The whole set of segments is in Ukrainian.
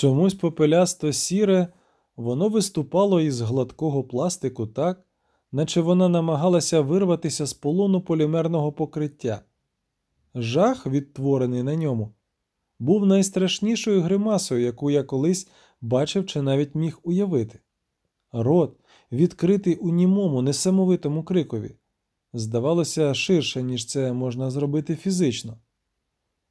Чомусь попелясто сіре, воно виступало із гладкого пластику так, наче вона намагалася вирватися з полону полімерного покриття. Жах, відтворений на ньому, був найстрашнішою гримасою, яку я колись бачив чи навіть міг уявити. Рот, відкритий у німому, несамовитому крикові, здавалося ширше, ніж це можна зробити фізично.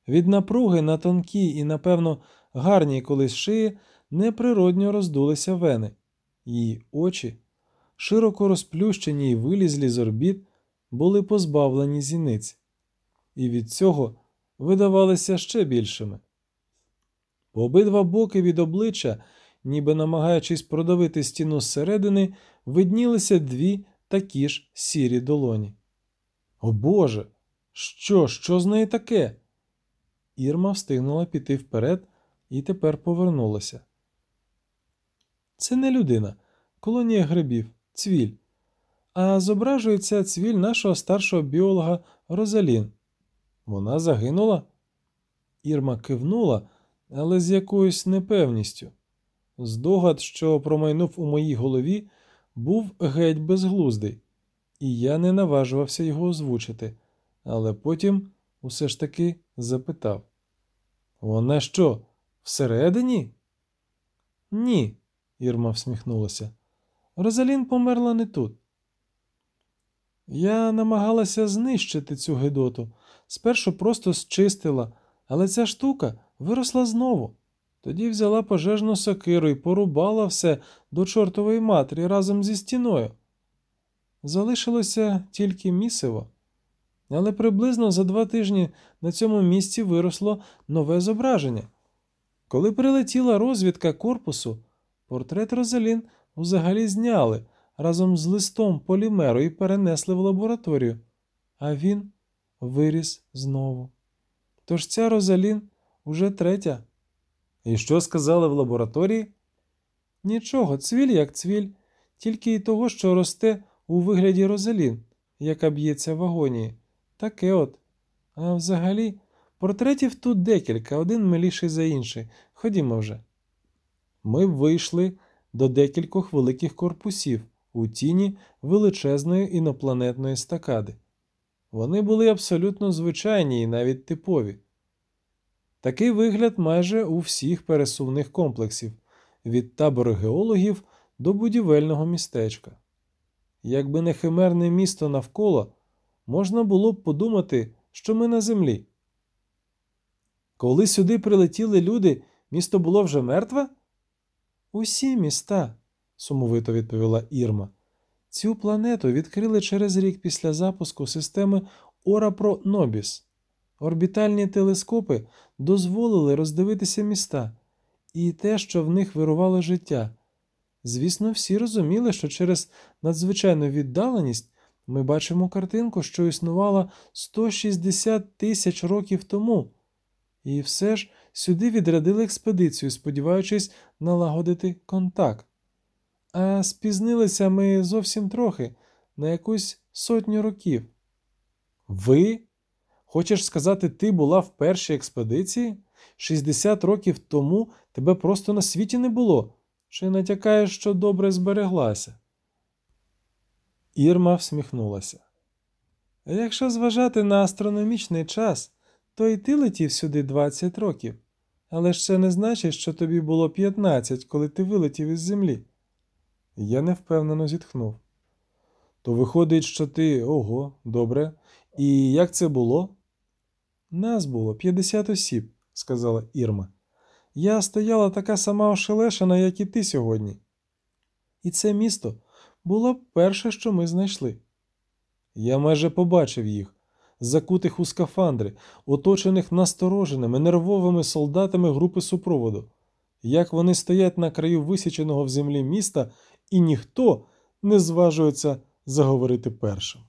Від напруги на тонкій і, напевно, гарній колись шиї неприродньо роздулися вени, її очі, широко розплющені й вилізлі з орбіт, були позбавлені зіниць, і від цього видавалися ще більшими. По обидва боки від обличчя, ніби намагаючись продавити стіну зсередини, виднілися дві такі ж сірі долоні. О Боже! Що, що з нею таке? Ірма встигнула піти вперед і тепер повернулася. Це не людина, колонія грибів, цвіль. А зображується цвіль нашого старшого біолога Розалін. Вона загинула? Ірма кивнула, але з якоюсь непевністю. Здогад, що промайнув у моїй голові, був геть безглуздий, і я не наважувався його озвучити, але потім усе ж таки запитав: Вона що, всередині? Ні, Ірма всміхнулася. Розалін померла не тут. Я намагалася знищити цю гидоту. Спершу просто зчистила, але ця штука виросла знову. Тоді взяла пожежну сокиру і порубала все до чортової матері разом зі стіною. Залишилося тільки місиво, але приблизно за два тижні на цьому місці виросло нове зображення. Коли прилетіла розвідка корпусу, портрет Розалін взагалі зняли разом з листом полімеру і перенесли в лабораторію, а він виріс знову. Тож ця Розалін уже третя. І що сказали в лабораторії? Нічого, цвіль як цвіль, тільки й того, що росте у вигляді Розалін, яка б'ється в агонії. Таке от. А взагалі, портретів тут декілька, один миліший за інший. Ходімо вже. Ми вийшли до декількох великих корпусів у тіні величезної інопланетної стакади. Вони були абсолютно звичайні і навіть типові. Такий вигляд майже у всіх пересувних комплексів від табору геологів до будівельного містечка. Якби не химерне місто навколо, можна було б подумати, що ми на землі. Коли сюди прилетіли люди, місто було вже мертве? Усі міста, сумовито відповіла Ірма. Цю планету відкрили через рік після запуску системи Орапро Нобіс. Орбітальні телескопи дозволили роздивитися міста і те, що в них вирувало життя. Звісно, всі розуміли, що через надзвичайну віддаленість ми бачимо картинку, що існувала 160 тисяч років тому, і все ж сюди відрядили експедицію, сподіваючись налагодити контакт. А спізнилися ми зовсім трохи, на якусь сотню років. Ви? Хочеш сказати, ти була в першій експедиції? 60 років тому тебе просто на світі не було, чи натякаєш, що добре збереглася? Ірма всміхнулася. Якщо зважати на астрономічний час, то й ти летів сюди 20 років, але ж це не значить, що тобі було 15, коли ти вилетів із землі. Я невпевнено зітхнув. То виходить, що ти ого, добре. І як це було? Нас було 50 осіб, сказала Ірма. Я стояла така сама ошелешена, як і ти сьогодні. І це місто було перше, що ми знайшли. Я майже побачив їх, закутих у скафандри, оточених настороженими, нервовими солдатами групи супроводу, як вони стоять на краю висіченого в землі міста, і ніхто не зважується заговорити першим.